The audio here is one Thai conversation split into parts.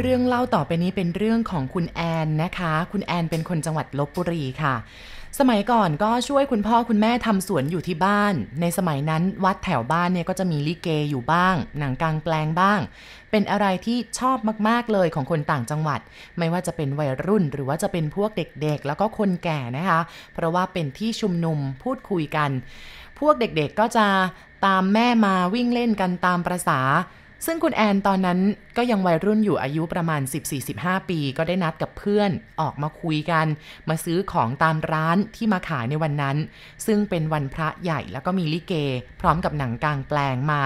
เรื่องเล่าต่อไปนี้เป็นเรื่องของคุณแอนนะคะ คุณแอนเป็นคนจังหวัดลบบุรีค่ะ สมัยก่อนก็ช่วยคุณพ่อคุณแม่ทำสวนอยู่ที่บ้าน ในสมัยนั้นวัดแถวบ้านเนี่ยก็จะมีลิเกอยู่บ้าง หนังกลางแปลงบ้าง เป็นอะไรที่ชอบมากๆเลยของคนต่างจังหวัด ไม่ว่าจะเป็นวัยรุ่นหรือว่าจะเป็นพวกเด็กๆ แล้วก็คนแก่นะคะ เพราะว่าเป็นที่ชุมนุมพูดคุยกัน พวกเด็กๆก็จะตามแม่มาวิ่งเล่นกันตามประษา ซึ่งคุณแอนตอนนั้นก็ยังวัยรุ่นอยู่อายุประมาณ 14-15 ปี ก็ได้นัดกับเพื่อนออกมาคุยกัน มาซื้อของตามร้านที่มาขายในวันนั้น ซึ่งเป็นวันพระใหญ่แล้วก็มีลิเก พร้อมกับหนังกลางแปลงมา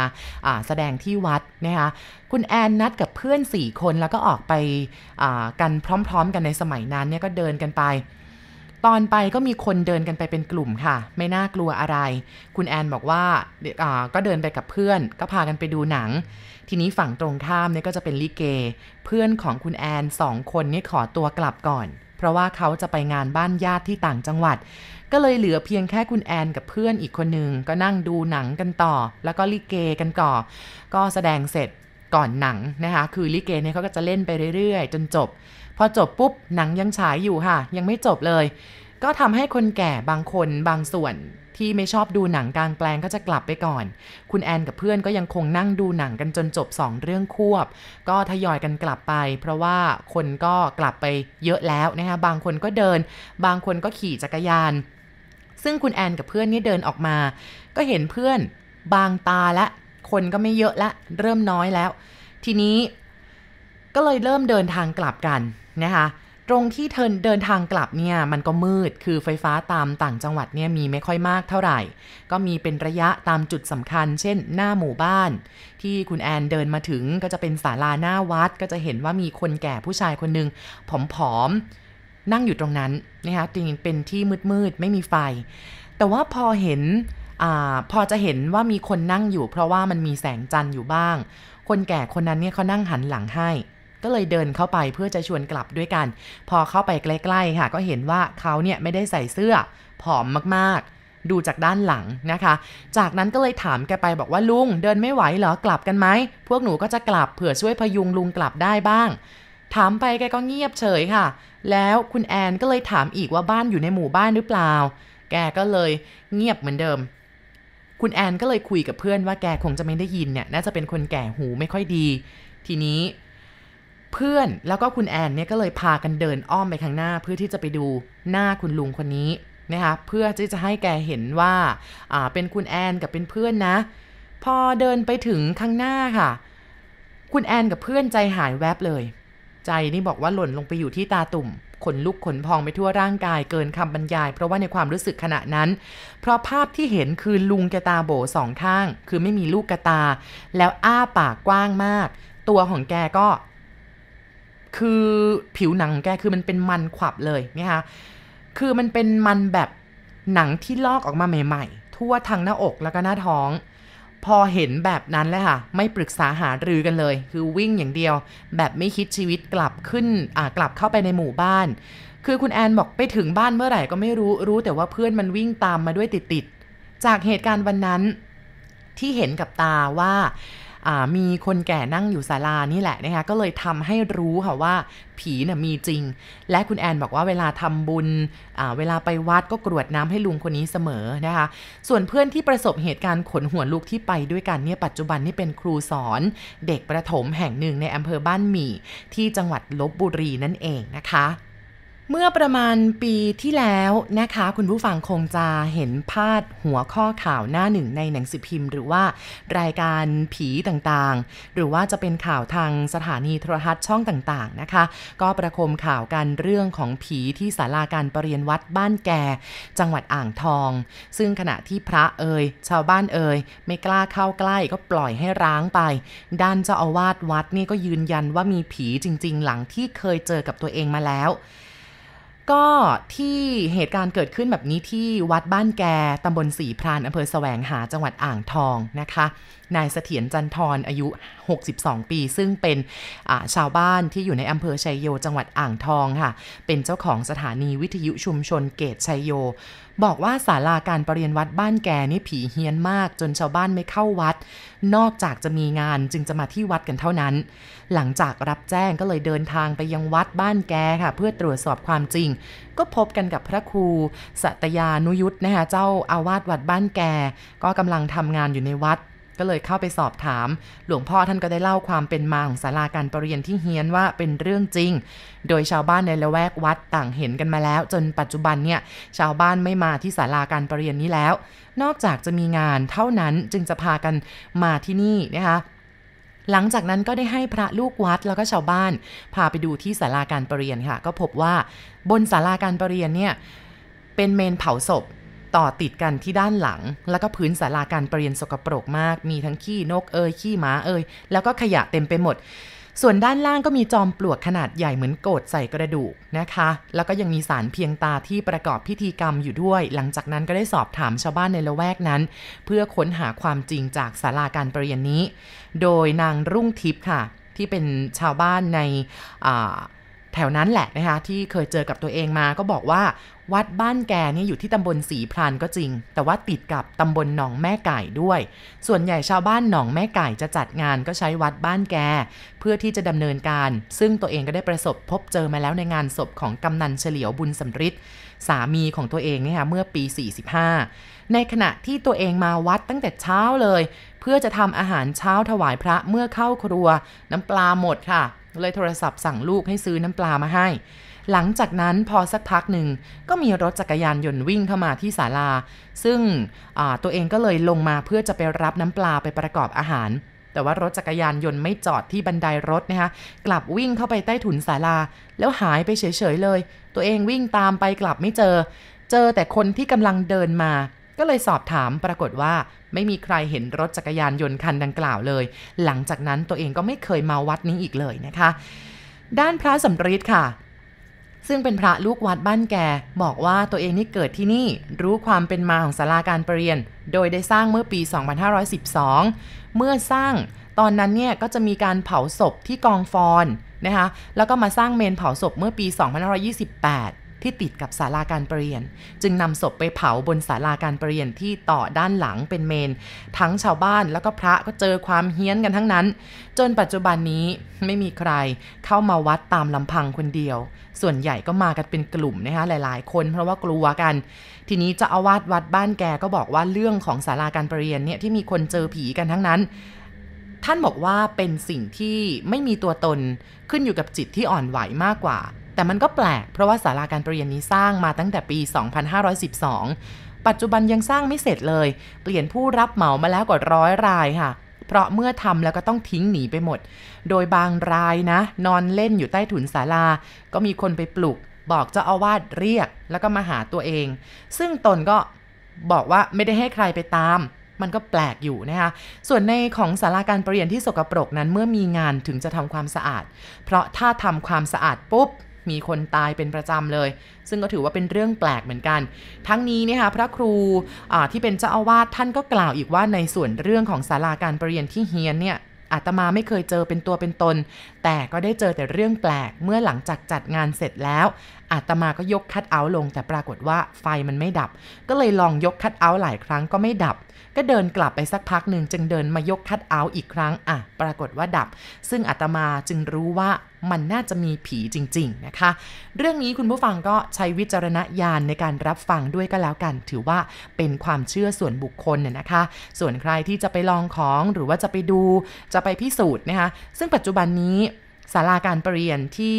แสดงที่วัดนะคะคุณแอนนัดกับเพื่อน 4 คนแล้วก็ออกไปกันพร้อม ๆ กันในสมัยนั้นเนี่ยก็เดินกันไปตอนไปก็มีคนเดินกันไปเป็นกลุ่มค่ะ ไม่น่ากลัวอะไร คุณแอนบอกว่าก็เดินไปกับเพื่อน ก็พากันไปดูหนัง ทีนี้ฝั่งตรงข้ามเนี่ยก็จะเป็นลิเก เพื่อนของคุณแอนสองคนนี่ขอตัวกลับก่อน เพราะว่าเขาจะไปงานบ้านญาติที่ต่างจังหวัด ก็เลยเหลือเพียงแค่คุณแอนกับเพื่อนอีกคนหนึ่งก็นั่งดูหนังกันต่อ แล้วก็ลิเกกันก่อ ก็แสดงเสร็จก่อนหนังนะคะคือลิเกเนี่ยเขาก็จะเล่นไปเรื่อยๆ จนจบ พอจบปุ๊บหนังยังฉายอยู่ค่ะ ยังไม่จบเลย ก็ทำให้คนแก่บางคนบางส่วนที่ไม่ชอบดูหนังกลางแปลงก็จะกลับไปก่อน คุณแอนกับเพื่อนก็ยังคงนั่งดูหนังกันจนจบ 2 เรื่องควบ ก็ทยอยกันกลับไป เพราะว่าคนก็กลับไปเยอะแล้วนะคะบางคนก็เดิน บางคนก็ขี่จักรยาน ซึ่งคุณแอนกับเพื่อนนี่เดินออกมา ก็เห็นเพื่อนบางตาและ คนก็ไม่เยอะละ เริ่มน้อยแล้ว ทีนี้ก็เลยเริ่มเดินทางกลับกันนะคะ ตรงที่เทินเดินทางกลับเนี่ยมันก็มืดคือไฟฟ้าตามต่างจังหวัดเนี่ยมีไม่ค่อยมากเท่าไหร่ ก็มีเป็นระยะตามจุดสำคัญ เช่น หน้าหมู่บ้าน ที่คุณแอนเดินมาถึงก็จะเป็นศาลาหน้าวัด ก็จะเห็นว่ามีคนแก่ผู้ชายคนหนึ่งผอมๆนั่งอยู่ตรงนั้นนะคะจริงเป็นที่มืดๆไม่มีไฟ แต่ว่าพอเห็นอพอจะเห็นว่ามีคนนั่งอยู่ เพราะว่ามันมีแสงจันทร์อยู่บ้าง คนแก่คนนั้นเนี่ยเขานั่งหันหลังให้ ก็เลยเดินเข้าไปเพื่อจะชวนกลับด้วยกัน พอเข้าไปใกล้ๆค่ะ ก็เห็นว่าเขาเนี่ยไม่ได้ใส่เสื้อ ผอมมากๆ ดูจากด้านหลังนะคะ จากนั้นก็เลยถามแกไปบอกว่าลุงเดินไม่ไหวเหรอกลับกันไหม พวกหนูก็จะกลับเผื่อช่วยพยุงลุงกลับได้บ้าง ถามไปแกก็เงียบเฉยค่ะ แล้วคุณแอนก็เลยถามอีกว่าบ้านอยู่ในหมู่บ้านหรือเปล่า แกก็เลยเงียบเหมือนเดิมคุณแอนก็เลยคุยกับเพื่อนว่าแกคงจะไม่ได้ยินเนี่ยน่าจะเป็นคนแก่หูไม่ค่อยดี ทีนี้ เพื่อนแล้วก็คุณแอนเนี่ยก็เลยพากันเดินอ้อมไปข้างหน้า เพื่อที่จะไปดูหน้าคุณลุงคนนี้นะคะเพื่อที่จะให้แกเห็นว่าอ่าเป็นคุณแอนกับเป็นเพื่อนนะ พอเดินไปถึงข้างหน้าค่ะ คุณแอนกับเพื่อนใจหายแวบเลย ใจนี่บอกว่าหล่นลงไปอยู่ที่ตาตุ่มขนลุกขนพองไปทั่วร่างกายเกินคำบรรยาย เพราะว่าในความรู้สึกขณะนั้น เพราะภาพที่เห็นคือลุงแกตาโบสองข้าง คือไม่มีลูกกระตา แล้วอ้าปากกว้างมาก ตัวของแกก็ คือผิวหนังแกคือมันเป็นมันขวับเลยนะคะคือมันเป็นมันแบบหนังที่ลอกออกมาใหม่ๆ ทั่วทางหน้าอกแล้วก็หน้าท้อง พอเห็นแบบนั้นเลยค่ะ ไม่ปรึกษาหารือกันเลย คือวิ่งอย่างเดียว แบบไม่คิดชีวิตกลับขึ้นอ่ากลับเข้าไปในหมู่บ้าน คือคุณแอนบอกไปถึงบ้านเมื่อไหร่ก็ไม่รู้รู้แต่ว่าเพื่อนมันวิ่งตามมาด้วยติดๆจากเหตุการณ์วันนั้นที่เห็นกับตาว่า มีคนแก่นั่งอยู่ศาลานี่แหละนะคะก็เลยทำให้รู้ค่ะว่าผีน่ะมีจริง และคุณแอนบอกว่าเวลาทำบุญเวลาไปวัดก็กรวดน้ำให้ลุงคนนี้เสมอนะคะ ส่วนเพื่อนที่ประสบเหตุการณ์ขนหัวลุกที่ไปด้วยกันเนี่ยปัจจุบันนี่เป็นครูสอนเด็กประถมแห่งหนึ่งในอำเภอบ้านหมี่ ที่จังหวัดลบบุรีนั่นเองนะคะ เมื่อประมาณปีที่แล้วนะคะ คุณผู้ฟังคงจะเห็นพาดหัวข้อข่าวหน้าหนึ่งในหนังสือพิมพ์ หรือว่ารายการผีต่างๆ หรือว่าจะเป็นข่าวทางสถานีโทรทัศน์ช่องต่างๆนะคะ ก็ประคมข่าวกันเรื่องของผีที่ศาลาการประเรียนวัดบ้านแก่ จังหวัดอ่างทอง ซึ่งขณะที่พระเอ่ยชาวบ้านเอ่ยไม่กล้าเข้าใกล้ก็ปล่อยให้ร้างไป ด้านเจ้าอาวาสวัดนี่ก็ยืนยันว่ามีผีจริง ๆ หลังที่เคยเจอกับตัวเองมาแล้ว ก็ที่เหตุการณ์เกิดขึ้นแบบนี้ที่วัดบ้านแกตำบลสีพรานอำเภอแสวงหาจังหวัดอ่างทองนะคะ นายเสถียรจันทรอายุ 62 ปี ซึ่งเป็นชาวบ้านที่อยู่ในอำเภอชัยโยจังหวัดอ่างทองค่ะ เป็นเจ้าของสถานีวิทยุชุมชนเกตชัยโย บอกว่าศาลาการประเรียนวัดบ้านแกนี่ผีเฮี้ยนมาก จนชาวบ้านไม่เข้าวัด นอกจากจะมีงานจึงจะมาที่วัดกันเท่านั้น หลังจากรับแจ้งก็เลยเดินทางไปยังวัดบ้านแกค่ะ เพื่อตรวจสอบความจริง ก็พบกันกับพระครูสัตยานุยุทธ์นะคะเจ้าอาวาสวัดบ้านแก ก็กำลังทำงานอยู่ในวัด ก็เลยเข้าไปสอบถาม หลวงพ่อท่านก็ได้เล่าความเป็นมาของศาลาการประเรียนที่เฮียนว่าเป็นเรื่องจริง โดยชาวบ้านในละแวกวัดต่างเห็นกันมาแล้ว จนปัจจุบันเนี่ยชาวบ้านไม่มาที่ศาลาการประเรียนนี้แล้ว นอกจากจะมีงานเท่านั้นจึงจะพากันมาที่นี่นะคะหลังจากนั้นก็ได้ให้พระลูกวัดแล้วก็ชาวบ้าน พาไปดูที่ศาลาการประเรียนค่ะ ก็พบว่าบนศาลาการประเรียนเนี่ยเป็นเมนเผาศพ ต่อติดกันที่ด้านหลัง แล้วก็พื้นศาลาการประเรียนสกปรกมาก มีทั้งขี้นกเอ่ยขี้หมาเอ่ยแล้วก็ขยะเต็มไปหมด ส่วนด้านล่างก็มีจอมปลวกขนาดใหญ่เหมือนโกดใส่กระดูกนะคะ แล้วก็ยังมีสารเพียงตาที่ประกอบพิธีกรรมอยู่ด้วย หลังจากนั้นก็ได้สอบถามชาวบ้านในละแวกนั้น เพื่อค้นหาความจริงจากศาลาการประเรียนนี้ โดยนางรุ่งทิพย์ค่ะ ที่เป็นชาวบ้านใน แถวนั้นแหละนะคะที่เคยเจอกับตัวเองมาก็บอกว่า วัดบ้านแกนี่อยู่ที่ตำบลสีพรานก็จริง แต่ว่าติดกับตำบลหนองแม่ไก่ด้วย ส่วนใหญ่ชาวบ้านหนองแม่ไก่จะจัดงานก็ใช้วัดบ้านแก เพื่อที่จะดำเนินการ ซึ่งตัวเองก็ได้ประสบพบเจอมาแล้วในงานศพของกำนันเฉลียวบุญสำริดสามีของตัวเองเนี่ยค่ะเมื่อปี 45 ในขณะที่ตัวเองมาวัดตั้งแต่เช้าเลย เพื่อจะทำอาหารเช้าถวายพระเมื่อเข้าครัว น้ำปลาหมดค่ะ เลยโทรศัพท์สั่งลูกให้ซื้อน้ำปลามาให้ หลังจากนั้นพอสักพักหนึ่งก็มีรถจักรยานยนต์วิ่งเข้ามาที่ศาลา ซึ่งตัวเองก็เลยลงมาเพื่อจะไปรับน้ำปลาไปประกอบอาหาร แต่ว่ารถจักรยานยนต์ไม่จอดที่บันไดรถนะคะกลับวิ่งเข้าไปใต้ถุนศาลา แล้วหายไปเฉยๆเลย ตัวเองวิ่งตามไปกลับไม่เจอ เจอแต่คนที่กำลังเดินมา ก็เลยสอบถามปรากฏว่าไม่มีใครเห็นรถจักรยานยนต์คันดังกล่าวเลย หลังจากนั้นตัวเองก็ไม่เคยมาวัดนี้อีกเลยนะคะ ด้านพระสำริดค่ะ ซึ่งเป็นพระลูกวัดบ้านแก บอกว่าตัวเองนี่เกิดที่นี่รู้ความเป็นมาของศาลาการประเรียน โดยได้สร้างเมื่อปี 2512 เมื่อสร้างตอนนั้นเนี่ยก็จะมีการเผาศพที่กองฟอนนะคะแล้วก็มาสร้างเมนเผาศพเมื่อปี 2528 ที่ติดกับศาลาการประเรียน จึงนำศพไปเผาบนศาลาการประเรียนที่ต่อด้านหลังเป็นเมน ทั้งชาวบ้านแล้วก็พระก็เจอความเฮี้ยนกันทั้งนั้น จนปัจจุบันนี้ไม่มีใครเข้ามาวัดตามลำพังคนเดียว ส่วนใหญ่ก็มากันเป็นกลุ่มนะคะหลาย ๆ คนเพราะว่ากลัวกัน ทีนี้จะอาวาสวัดบ้านแกก็บอกว่าเรื่องของศาลาการประเรียนเนี่ยที่มีคนเจอผีกันทั้งนั้นท่านบอกว่าเป็นสิ่งที่ไม่มีตัวตนขึ้นอยู่กับจิตที่อ่อนไหวมากกว่า แต่มันก็แปลก เพราะว่าศาลาการประเรียนนี้สร้างมาตั้งแต่ปี 2512 ปัจจุบันยังสร้างไม่เสร็จเลย เปลี่ยนผู้รับเหมามาแล้วกว่าร้อยรายค่ะ เพราะเมื่อทำแล้วก็ต้องทิ้งหนีไปหมด โดยบางรายนะ นอนเล่นอยู่ใต้ถุนศาลา ก็มีคนไปปลุก บอกเจ้าอาวาสเรียก แล้วก็มาหาตัวเอง ซึ่งตนก็บอกว่าไม่ได้ให้ใครไปตามมันก็แปลกอยู่นะคะ ส่วนในของศาลาการประเรียนที่สกปรกนั้นเมื่อมีงานถึงจะทำความสะอาด เพราะถ้าทำความสะอาดปุ๊บ มีคนตายเป็นประจำเลย ซึ่งก็ถือว่าเป็นเรื่องแปลกเหมือนกัน ทั้งนี้นะคะพระครูที่เป็นเจ้าอาวาสท่านก็กล่าวอีกว่าในส่วนเรื่องของศาลาการประเรียนที่เฮียนเนี่ยอาตมาไม่เคยเจอเป็นตัวเป็นตน แต่ก็ได้เจอแต่เรื่องแปลกเมื่อหลังจากจัดงานเสร็จแล้ว อาตมาก็ยกคัดเอาท์ลง แต่ปรากฏว่าไฟมันไม่ดับ ก็เลยลองยกคัดเอาท์หลายครั้งก็ไม่ดับ ก็เดินกลับไปสักพักหนึ่งจึงเดินมายกคัดเอาอีกครั้งอะปรากฏว่าดับ ซึ่งอาตมาจึงรู้ว่ามันน่าจะมีผีจริง ๆ นะคะ เรื่องนี้คุณผู้ฟังก็ใช้วิจารณญาณในการรับฟังด้วยก็แล้วกัน ถือว่าเป็นความเชื่อส่วนบุคคลน่ยนะคะ ส่วนใครที่จะไปลองของหรือว่าจะไปดูจะไปพิสูจน์นะคะซึ่งปัจจุบันนี้ ศาลาการประเรียนที่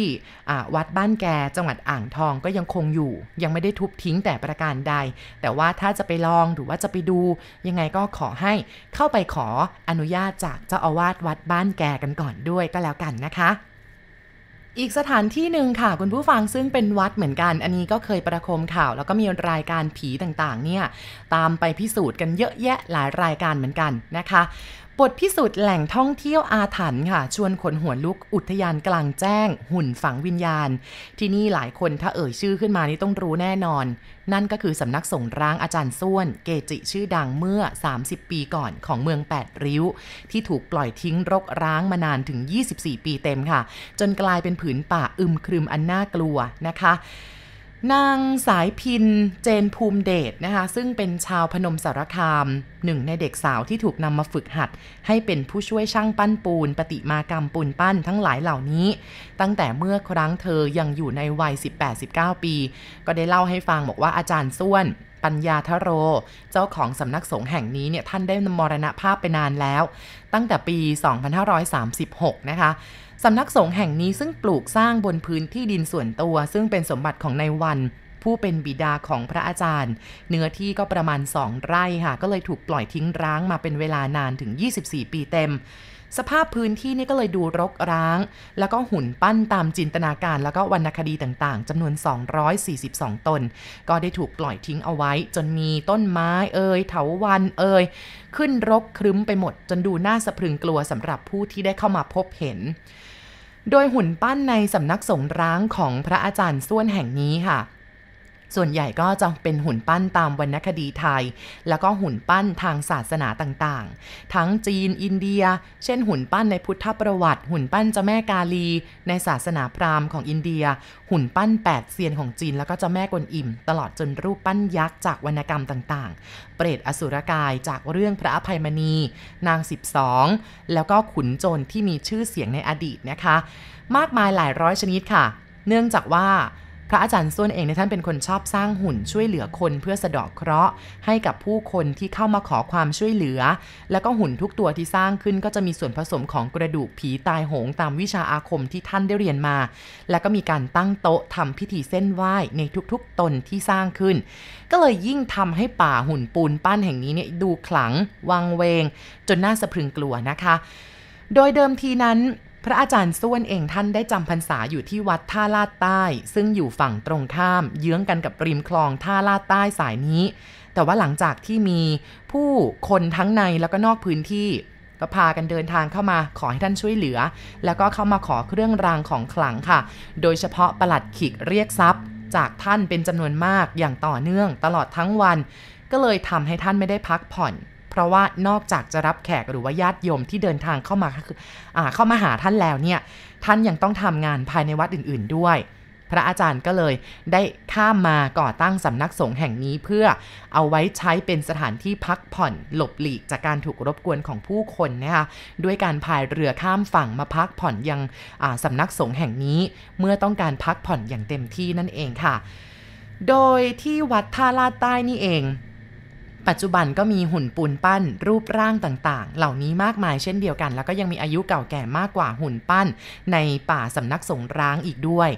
วัดบ้านแกจังหวัดอ่างทองก็ยังคงอยู่ ยังไม่ได้ทุบทิ้งแต่ประการใด แต่ว่าถ้าจะไปลองหรือว่าจะไปดู ยังไงก็ขอให้เข้าไปขออนุญาตจากเจ้าอาวาสวัดบ้านแกกันก่อนด้วยก็แล้วกันนะคะอีกสถานที่หนึ่งค่ะ คุณผู้ฟังซึ่งเป็นวัดเหมือนกัน อันนี้ก็เคยประคมข่าว แล้วก็มีรายการผีต่างๆ เนี่ย ตามไปพิสูจน์กันเยอะแยะหลายรายการเหมือนกันนะคะ บทพิสูจน์แหล่งท่องเที่ยวอาถรรพ์ค่ะ ชวนขนหัวลุกอุทยานกลางแจ้ง หุ่นฝังวิญญาณ ที่นี่หลายคนถ้าเอ่ยชื่อขึ้นมานี่ต้องรู้แน่นอน นั่นก็คือสำนักสงร้างอาจารย์ส้วน เกจิชื่อดังเมื่อ 30 ปีก่อนของเมือง 8 ริ้ว ที่ถูกปล่อยทิ้งรกร้างมานานถึง 24 ปีเต็มค่ะ จนกลายเป็นผืนป่าอึมครึมอันน่ากลัวนะคะ นางสายพินเจนภูมิเดชนะคะ ซึ่งเป็นชาวพนมสารคาม หนึ่งในเด็กสาวที่ถูกนำมาฝึกหัด ให้เป็นผู้ช่วยช่างปั้นปูน ปฏิมากรรมปูนปั้นทั้งหลายเหล่านี้ ตั้งแต่เมื่อครั้งเธอยังอยู่ในวัย 18-19 ปี ก็ได้เล่าให้ฟังบอกว่าอาจารย์ส้วน ปัญญาทโร เจ้าของสำนักสงฆ์แห่งนี้เนี่ยท่านได้มรณภาพไปนานแล้ว ตั้งแต่ปี 2536 นะคะ สำนักสงฆ์แห่งนี้ซึ่งปลูกสร้างบนพื้นที่ดินส่วนตัว ซึ่งเป็นสมบัติของในวัน ผู้เป็นบิดาของพระอาจารย์ เนื้อที่ก็ประมาณ2ไร่ค่ะ ก็เลยถูกปล่อยทิ้งร้างมาเป็นเวลานานถึง 24 ปีเต็ม สภาพพื้นที่นี่ก็เลยดูรกร้าง แล้วก็หุ่นปั้นตามจินตนาการ แล้วก็วรรณคดีต่างๆจำนวน 242 ตน ก็ได้ถูกปล่อยทิ้งเอาไว้ จนมีต้นไม้เอ่ยเถาวันเอ่ยขึ้นรกครึ้มไปหมด จนดูน่าสะพรึงกลัวสำหรับผู้ที่ได้เข้ามาพบเห็น โดยหุ่นปั้นในสำนักสงร้างของพระอาจารย์ส้วนแห่งนี้ค่ะ ส่วนใหญ่ก็จะเป็นหุ่นปั้นตามวรรณคดีไทย แล้วก็หุ่นปั้นทางศาสนาต่างๆ ทั้งจีนอินเดีย เช่น หุ่นปั้นในพุทธประวัติ หุ่นปั้นเจ้าแม่กาลี ในศาสนาพราหมณ์ของอินเดีย หุ่นปั้นแปดเซียนของจีนแล้วก็เจ้าแม่กวนอิม ตลอดจนรูปปั้นยักษ์จากวรรณกรรมต่างๆ เปรตอสุรกายจากเรื่องพระอภัยมณี นาง 12 แล้วก็ขุนโจรที่มีชื่อเสียงในอดีตนะคะ มากมายหลายร้อยชนิดค่ะ เนื่องจากว่า ระอาจารย์ส้วนเองในท่านเป็นคนชอบสร้างหุ่นช่วยเหลือคนเพื่อสะดอกเคราะห์ ให้กับผู้คนที่เข้ามาขอความช่วยเหลือ แล้วก็หุ่นทุกตัวที่สร้างขึ้นก็จะมีส่วนผสมของกระดูกผีตายโหงตามวิชาอาคมที่ท่านได้เรียนมา แล้วก็มีการตั้งโต๊ะทำพิธีเส้นไหว้ในทุกๆตนที่สร้างขึ้น ก็เลยยิ่งทำให้ป่าหุ่นปูนปั้นแห่งนี้เนี่ยดูขลังวังเวง จนน่าสะพรึงกลัวนะคะ โดยเดิมทีนั้น พระอาจารย์ส้วนเองท่านได้จำพรรษาอยู่ที่วัดท่าลาดใต้ ซึ่งอยู่ฝั่งตรงข้าม เยื้องกันกับริมคลองท่าลาดใต้สายนี้ แต่ว่าหลังจากที่มีผู้คนทั้งในแล้วก็นอกพื้นที่ก็พากันเดินทางเข้ามาขอให้ท่านช่วยเหลือ แล้วก็เข้ามาขอเครื่องรางของขลังค่ะ โดยเฉพาะประหลัดขิกเรียกทรัพย์ จากท่านเป็นจำนวนมากอย่างต่อเนื่องตลอดทั้งวัน ก็เลยทำให้ท่านไม่ได้พักผ่อน เพราะว่านอกจากจะรับแขกหรือว่าญาติโยมที่เดินทางเข้ามาคือเข้ามาหาท่านแล้วเนี่ยท่านยังต้องทำงานภายในวัดอื่น ๆด้วย พระอาจารย์ก็เลยได้ข้ามมาก่อตั้งสำนักสงฆ์แห่งนี้เพื่อเอาไว้ใช้เป็นสถานที่พักผ่อนหลบหลีกจากการถูกรบกวนของผู้คนนะคะด้วยการพายเรือข้ามฝั่งมาพักผ่อนยังสำนักสงฆ์แห่งนี้ เมื่อต้องการพักผ่อนอย่างเต็มที่นั่นเองค่ะ โดยที่วัดท่าลาดใต้นี่เอง ปัจจุบันก็มีหุ่นปูนปั้น รูปร่างต่างๆ เหล่านี้มากมายเช่นเดียวกัน แล้วก็ยังมีอายุเก่าแก่มากกว่าหุ่นปั้น ในป่าสำนักสงร้างอีกด้วย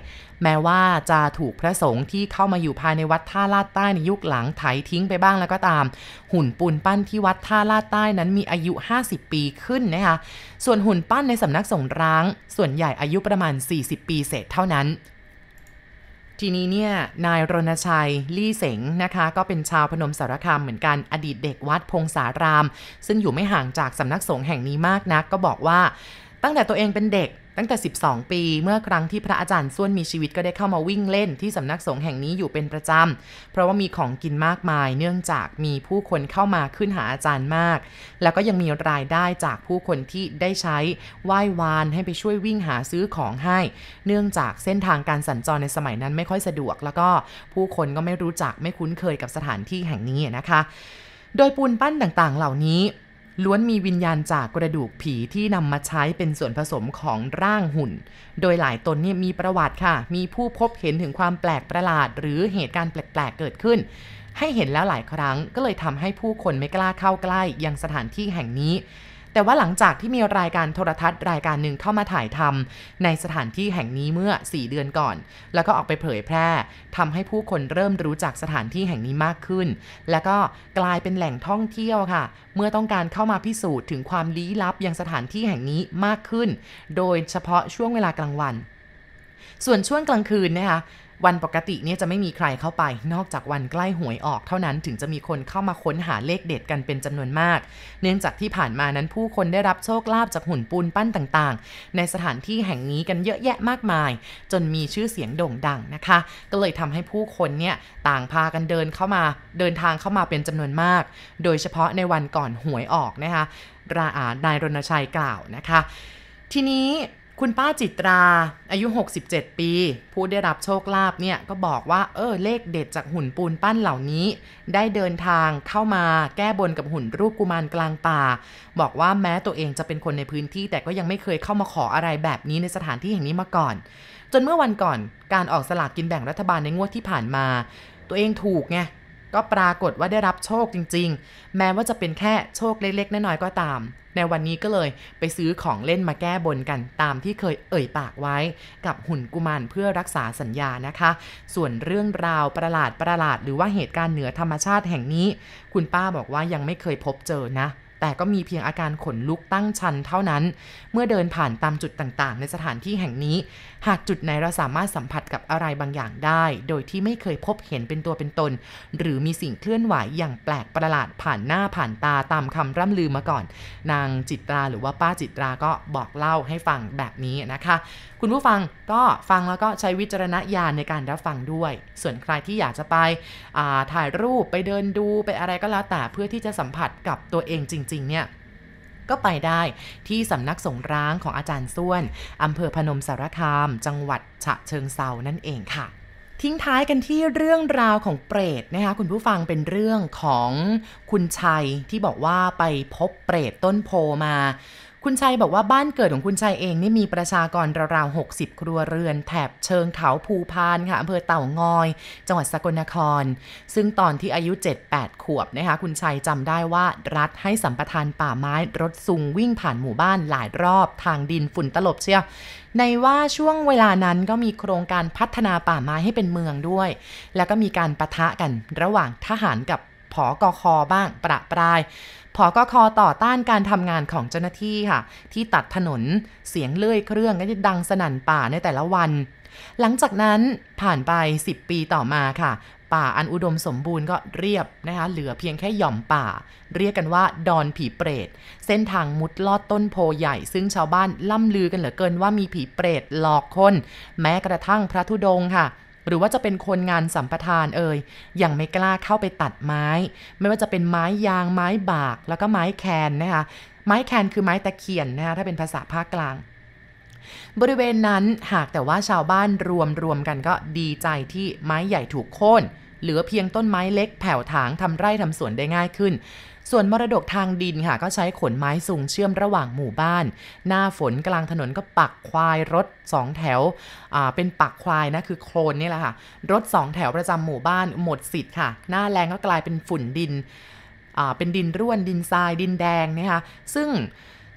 แม้ว่าจะถูกพระสงฆ์ที่เข้ามาอยู่ภายในวัดท่าลาดใต้ในยุคหลังไถทิ้งไปบ้างแล้วก็ตาม หุ่นปูนปั้นที่วัดท่าลาดใต้นั้นมีอายุ 50 ปีขึ้นนะคะส่วนหุ่นปั้นในสำนักสงร้าง ส่วนใหญ่อายุประมาณ 40 ปีเศษเท่านั้น ทีนี้เนี่ยนายรณชัยลี่เสงนะคะ ก็เป็นชาวพนมสารคามเหมือนกันอดีตเด็กวัดพงสาราม ซึ่งอยู่ไม่ห่างจากสำนักสงฆ์แห่งนี้มากนัก ก็บอกว่า ตั้งแต่ตัวเองเป็นเด็ก ตั้งแต่ 12 ปี เมื่อครั้งที่พระอาจารย์ส้วนมีชีวิตก็ได้เข้ามาวิ่งเล่นที่สำนักสงฆ์แห่งนี้อยู่เป็นประจำ เพราะว่ามีของกินมากมาย เนื่องจากมีผู้คนเข้ามาขึ้นหาอาจารย์มาก แล้วก็ยังมีรายได้จากผู้คนที่ได้ใช้ไหว้วานให้ไปช่วยวิ่งหาซื้อของให้ เนื่องจากเส้นทางการสัญจรในสมัยนั้นไม่ค่อยสะดวก แล้วก็ผู้คนก็ไม่รู้จักไม่คุ้นเคยกับสถานที่แห่งนี้นะคะ โดยปูนปั้นต่างๆ เหล่านี้ ล้วนมีวิญญาณจากกระดูกผีที่นำมาใช้เป็นส่วนผสมของร่างหุ่น โดยหลายตนนี่มีประวัติค่ะ มีผู้พบเห็นถึงความแปลกประหลาด หรือเหตุการณ์แปลกๆเกิดขึ้น ให้เห็นแล้วหลายครั้งก็เลยทำให้ผู้คนไม่กล้าเข้าใกล้ยังสถานที่แห่งนี้ แต่ว่าหลังจากที่มีรายการโทรทัศน์รายการหนึ่งเข้ามาถ่ายทำในสถานที่แห่งนี้เมื่อ 4 เดือนก่อน แล้วก็ออกไปเผยแพร่ทำให้ผู้คนเริ่มรู้จักสถานที่แห่งนี้มากขึ้น แล้วก็กลายเป็นแหล่งท่องเที่ยวค่ะ เมื่อต้องการเข้ามาพิสูจน์ถึงความลี้ลับยังสถานที่แห่งนี้มากขึ้น โดยเฉพาะช่วงเวลากลางวัน ส่วนช่วงกลางคืนนะคะ วันปกติเนี่ยจะไม่มีใครเข้าไป นอกจากวันใกล้หวยออกเท่านั้นถึงจะมีคนเข้ามาค้นหาเลขเด็ดกันเป็นจำนวนมาก เนื่องจากที่ผ่านมานั้นผู้คนได้รับโชคลาภจากหุ่นปูนปั้นต่างๆ ในสถานที่แห่งนี้กันเยอะแยะมากมาย จนมีชื่อเสียงโด่งดังนะคะ ก็เลยทำให้ผู้คนเนี่ยต่างพากันเดินเข้ามาเดินทางเข้ามาเป็นจำนวนมาก โดยเฉพาะในวันก่อนหวยออกนะคะราอานายรณชัยกล่าวนะคะ ทีนี้ คุณป้าจิตรา อายุ 67 ปี ผู้ได้รับโชคลาภเนี่ยก็บอกว่า เออเลขเด็ดจากหุ่นปูนปั้นเหล่านี้ ได้เดินทางเข้ามาแก้บนกับหุ่นรูปกุมารกลางป่า บอกว่าแม้ตัวเองจะเป็นคนในพื้นที่ แต่ก็ยังไม่เคยเข้ามาขออะไรแบบนี้ในสถานที่แห่งนี้มาก่อน จนเมื่อวันก่อนการออกสลากกินแบ่งรัฐบาลในงวดที่ผ่านมา ตัวเองถูกไง ก็ปรากฏว่าได้รับโชคจริง ๆ แม้ว่าจะเป็นแค่โชคเล็กๆ น้อยๆ ก็ตาม ในวันนี้ก็เลยไปซื้อของเล่นมาแก้บนกันตามที่เคยเอ่ยปากไว้ กับหุ่นกุมารเพื่อรักษาสัญญานะคะ ส่วนเรื่องราวประหลาดประหลาดหรือว่าเหตุการณ์เหนือธรรมชาติแห่งนี้ คุณป้าบอกว่ายังไม่เคยพบเจอนะแต่ก็มีเพียงอาการขนลุกตั้งชันเท่านั้น เมื่อเดินผ่านตามจุดต่างๆ ในสถานที่แห่งนี้ หากจุดไหนเราสามารถสัมผัสกับอะไรบางอย่างได้ โดยที่ไม่เคยพบเห็นเป็นตัวเป็นตน หรือมีสิ่งเคลื่อนไหวอย่างแปลกประหลาดผ่านหน้าผ่านตาตามคำร่ำลือมาก่อน นางจิตราหรือว่าป้าจิตราก็บอกเล่าให้ฟังแบบนี้นะคะ คุณผู้ฟังก็ฟังแล้วก็ใช้วิจารณญาณในการรับฟังด้วย ส่วนใครที่อยากจะไปถ่ายรูปไปเดินดูไปอะไรก็แล้วแต่เพื่อที่จะสัมผัสกับตัวเองจริง ๆ เนี่ย ก็ไปได้ที่สำนักสงร้างของอาจารย์ส้วนอำเภอพนมสารคาม จังหวัดฉะเชิงเซานั่นเองค่ะทิ้งท้ายกันที่เรื่องราวของเปรตนะคะคุณผู้ฟังเป็นเรื่องของคุณชัยที่บอกว่าไปพบเปรตต้นโพมา คุณชัยบอกว่าบ้านเกิดของคุณชัยเองนี่มีประชากรราวๆ60 ครัวเรือน แถบเชิงเขาภูพานค่ะอำเภอเต่างอย จังหวัดสกลนคร ซึ่งตอนที่อายุ 7-8 ขวบนะคะ คุณชัยจำได้ว่ารัฐให้สัมปทานป่าไม้รถซุงวิ่งผ่านหมู่บ้านหลายรอบทางดินฝุ่นตลบเชียวในว่าช่วงเวลานั้นก็มีโครงการพัฒนาป่าไม้ให้เป็นเมืองด้วย แล้วก็มีการประทะกันระหว่างทหารกับ ผอกอคอบ้างประปรายพอกคอต่อต้านการทำงานของเจ้าหน้าที่ค่ะ ที่ตัดถนนเสียงเลื่อยเครื่องก็จะดังสนั่นป่าในแต่ละวัน หลังจากนั้นผ่านไป 10 ปีต่อมาค่ะ ป่าอันอุดมสมบูรณ์ก็เรียบนะคะ เหลือเพียงแค่หย่อมป่า เรียกกันว่าดอนผีเปรต เส้นทางมุดลอดต้นโพใหญ่ ซึ่งชาวบ้านล่ำลือกันเหลือเกินว่ามีผีเปรตหลอกคน แม้กระทั่งพระธุดงค่ะ หรือว่าจะเป็นคนงานสัมปทานเอ่ยยังไม่กล้าเข้าไปตัดไม้ ไม่ว่าจะเป็นไม้ยางไม้บาก แล้วก็ไม้แคนนะคะไม้แคนคือไม้ตะเคียนนะคะถ้าเป็นภาษาภาคกลาง บริเวณนั้นหากแต่ว่าชาวบ้านรวมรวมกันก็ดีใจที่ไม้ใหญ่ถูกโค่นเหลือเพียงต้นไม้เล็กแผ่วถางทำไร่ทำสวนได้ง่ายขึ้น ส่วนมรดกทางดินค่ะ ก็ใช้ขนไม้สูงเชื่อมระหว่างหมู่บ้าน หน้าฝนกลางถนนก็ปักควายรถสองแถวเป็นปักควายนะคือโคลนนี่แหละค่ะ รถสองแถวประจำหมู่บ้านหมดสิทธิ์ค่ะ หน้าแรงก็กลายเป็นฝุ่นดินเป็นดินร่วนดินทรายดินแดงนะคะซึ่ง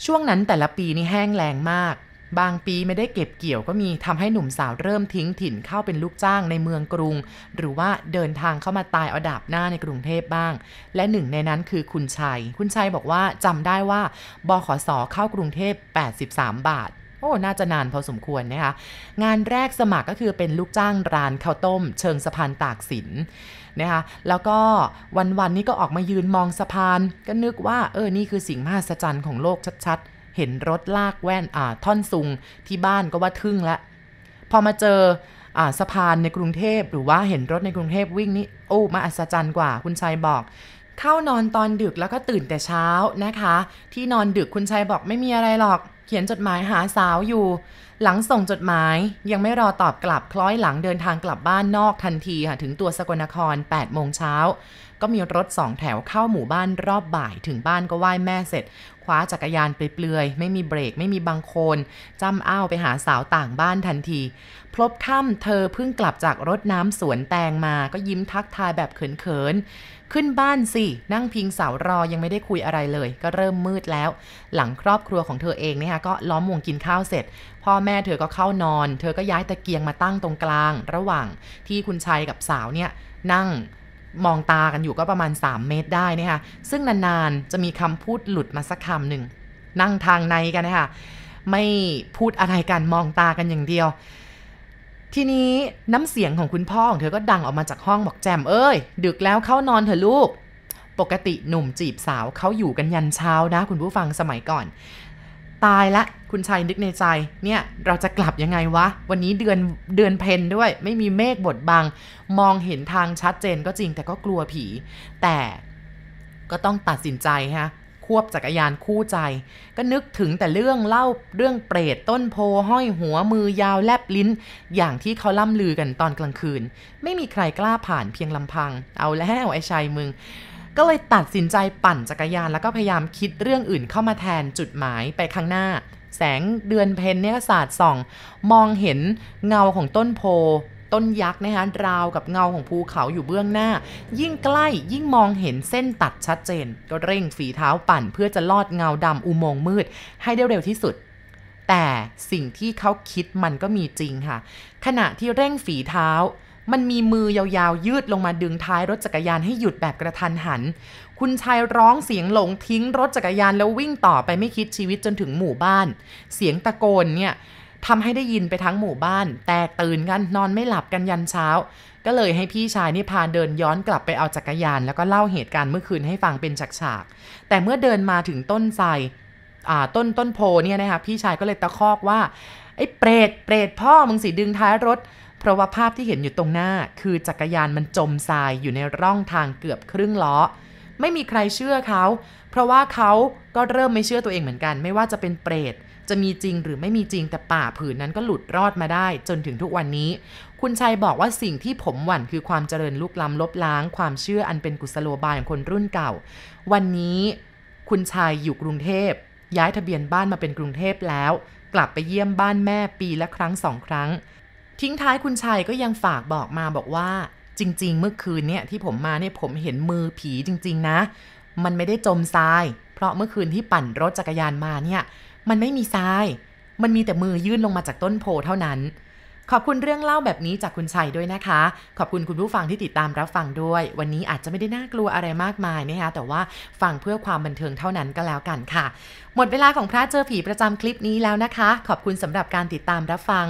ช่วงนั้นแต่ละปีนี่แห้งแรงมาก บางปีไม่ได้เก็บเกี่ยวก็มีทำให้หนุ่มสาวเริ่มทิ้งถิ่นเข้าเป็นลูกจ้างในเมืองกรุง หรือว่าเดินทางเข้ามาตายเอาดาบหน้าในกรุงเทพบ้าง และหนึ่งในนั้นคือคุณชัย คุณชัยบอกว่าจำได้ว่าบขสเข้ากรุงเทพ 83 บาทโอ้ น่าจะนานพอสมควรนะคะ งานแรกสมัครก็คือเป็นลูกจ้างร้านข้าวต้ม เชิงสะพานตากสินนะคะ แล้วก็วันๆนี้ก็ออกมายืนมองสะพาน ก็นึกว่าเออ นี่คือสิ่งมหัศจรรย์ของโลกชัดๆ เห็นรถลากแว่นอ่าท่อนซุงที่บ้านก็ว่าทึ่งละ พอมาเจออ่าสะพานในกรุงเทพหรือว่าเห็นรถในกรุงเทพวิ่งนี่โอ้มาอัศจรรย์กว่าคุณชัยบอกเข้านอนตอนดึกแล้วก็ตื่นแต่เช้านะคะ ที่นอนดึกคุณชัยบอกไม่มีอะไรหรอก เขียนจดหมายหาสาวอยู่ หลังส่งจดหมายยังไม่รอตอบกลับคล้อยหลังเดินทางกลับบ้านนอกทันทีค่ะ ถึงตัวสกลนคร8โมงเช้า ก็มีรถสองแถวเข้าหมู่บ้านรอบบ่ายถึงบ้านก็ไหว้แม่เสร็จ คว้าจักรยานไปเปลือย ไม่มีเบรกไม่มีบังโคนจำอ้าวไปหาสาวต่างบ้านทันที พลบค่ำเธอเพิ่งกลับจากรถน้ำสวนแตงมาก็ยิ้มทักทายแบบเขินๆ ขึ้นบ้านสิ นั่งพิงเสารอยังไม่ได้คุยอะไรเลย ก็เริ่มมืดแล้ว หลังครอบครัวของเธอเองเนี่ยก็ล้อมวงกินข้าวเสร็จ พ่อแม่เธอก็เข้านอน เธอก็ย้ายตะเกียงมาตั้งตรงกลาง ระหว่างที่คุณชัยกับสาวเนี่ยนั่ง มองตากันอยู่ก็ประมาณ 3 เมตรได้นะคะซึ่งนานๆจะมีคำพูดหลุดมาสักคำหนึ่ง นั่งทางในกันนะคะไม่พูดอะไรกันมองตากันอย่างเดียว ทีนี้น้ำเสียงของคุณพ่อของเธอก็ดังออกมาจากห้องบอกแจมเอ้ย ดึกแล้วเข้านอนเถอะลูก ปกติหนุ่มจีบสาวเขาอยู่กันยันเช้านะ คุณผู้ฟังสมัยก่อน ตายละคุณชัยนึกในใจ เนี่ยเราจะกลับยังไงวะ วันนี้เดือนเดือนเพนด้วย ไม่มีเมฆบดบัง มองเห็นทางชัดเจนก็จริงแต่ก็กลัวผี แต่ก็ต้องตัดสินใจฮะควบจักรยานคู่ใจ ก็นึกถึงแต่เรื่องเล่าเรื่องเปรตต้นโพห้อยหัวมือยาวแลบลิ้น อย่างที่เขาล่ำลือกันตอนกลางคืน ไม่มีใครกล้าผ่านเพียงลำพัง เอาแล้วไอ้ชัยมึง ก็เลยตัดสินใจปั่นจักรยาน แล้วก็พยายามคิดเรื่องอื่นเข้ามาแทนจุดหมายไปข้างหน้า แสงเดือนเพนเนี่ยสาดส่อง มองเห็นเงาของต้นโพ ต้นยักษ์นะคะราวกับเงาของภูเขาอยู่เบื้องหน้า ยิ่งใกล้ยิ่งมองเห็นเส้นตัดชัดเจน ก็เร่งฝีเท้าปั่น เพื่อจะลอดเงาดำอุโมงค์มืด ให้ได้เร็วที่สุดแต่สิ่งที่เขาคิดมันก็มีจริงค่ะ ขณะที่เร่งฝีเท้า มันมีมือยาวๆ ยืดลงมาดึงท้ายรถจักรยานให้หยุดแบบกระทันหัน คุณชายร้องเสียงหลงทิ้งรถจักรยานแล้ววิ่งต่อไปไม่คิดชีวิตจนถึงหมู่บ้าน เสียงตะโกนเนี่ยทำให้ได้ยินไปทั้งหมู่บ้าน แตกตื่นกันนอนไม่หลับกันยันเช้า ก็เลยให้พี่ชายนี่พาเดินย้อนกลับไปเอาจักรยาน แล้วก็เล่าเหตุการณ์เมื่อคืนให้ฟังเป็นฉากๆแต่เมื่อเดินมาถึงต้นไทรอ่าต้นต้นโพเนี่ยนะคะพี่ชายก็เลยตะคอกว่าไอ้เปรตเปรตพ่อมึงสิดึงท้ายรถ เพราะว่าภาพที่เห็นอยู่ตรงหน้า คือจักรยานมันจมทรายอยู่ในร่องทางเกือบครึ่งล้อ ไม่มีใครเชื่อเขา เพราะว่าเขาก็เริ่มไม่เชื่อตัวเองเหมือนกัน ไม่ว่าจะเป็นเปรตจะมีจริงหรือไม่มีจริงแต่ป่าผืนนั้นก็หลุดรอดมาได้ จนถึงทุกวันนี้ คุณชัยบอกว่าสิ่งที่ผมหวั่นคือความเจริญลุกล้ำลบล้าง ความเชื่ออันเป็นกุศโลบายของคนรุ่นเก่า วันนี้คุณชัยอยู่กรุงเทพ ย้ายทะเบียนบ้านมาเป็นกรุงเทพแล้ว กลับไปเยี่ยมบ้านแม่ปีละครั้งสองครั้ง ทิ้งท้ายคุณชัยก็ยังฝากบอกมาบอกว่า จริง ๆ เมื่อคืนเนี่ยที่ผมมาเนี่ยผมเห็นมือผีจริง ๆ นะ มันไม่ได้จมทราย เพราะเมื่อคืนที่ปั่นรถจักรยานมาเนี่ย มันไม่มีทราย มันมีแต่มือยื่นลงมาจากต้นโพเท่านั้น ขอบคุณเรื่องเล่าแบบนี้จากคุณชัยด้วยนะคะ ขอบคุณคุณผู้ฟังที่ติดตามรับฟังด้วย วันนี้อาจจะไม่ได้น่ากลัวอะไรมากมายนะคะแต่ว่าฟังเพื่อความบันเทิงเท่านั้นก็แล้วกันค่ะ หมดเวลาของพระเจอผีประจำคลิปนี้แล้วนะคะ ขอบคุณสำหรับการติดตามรับฟัง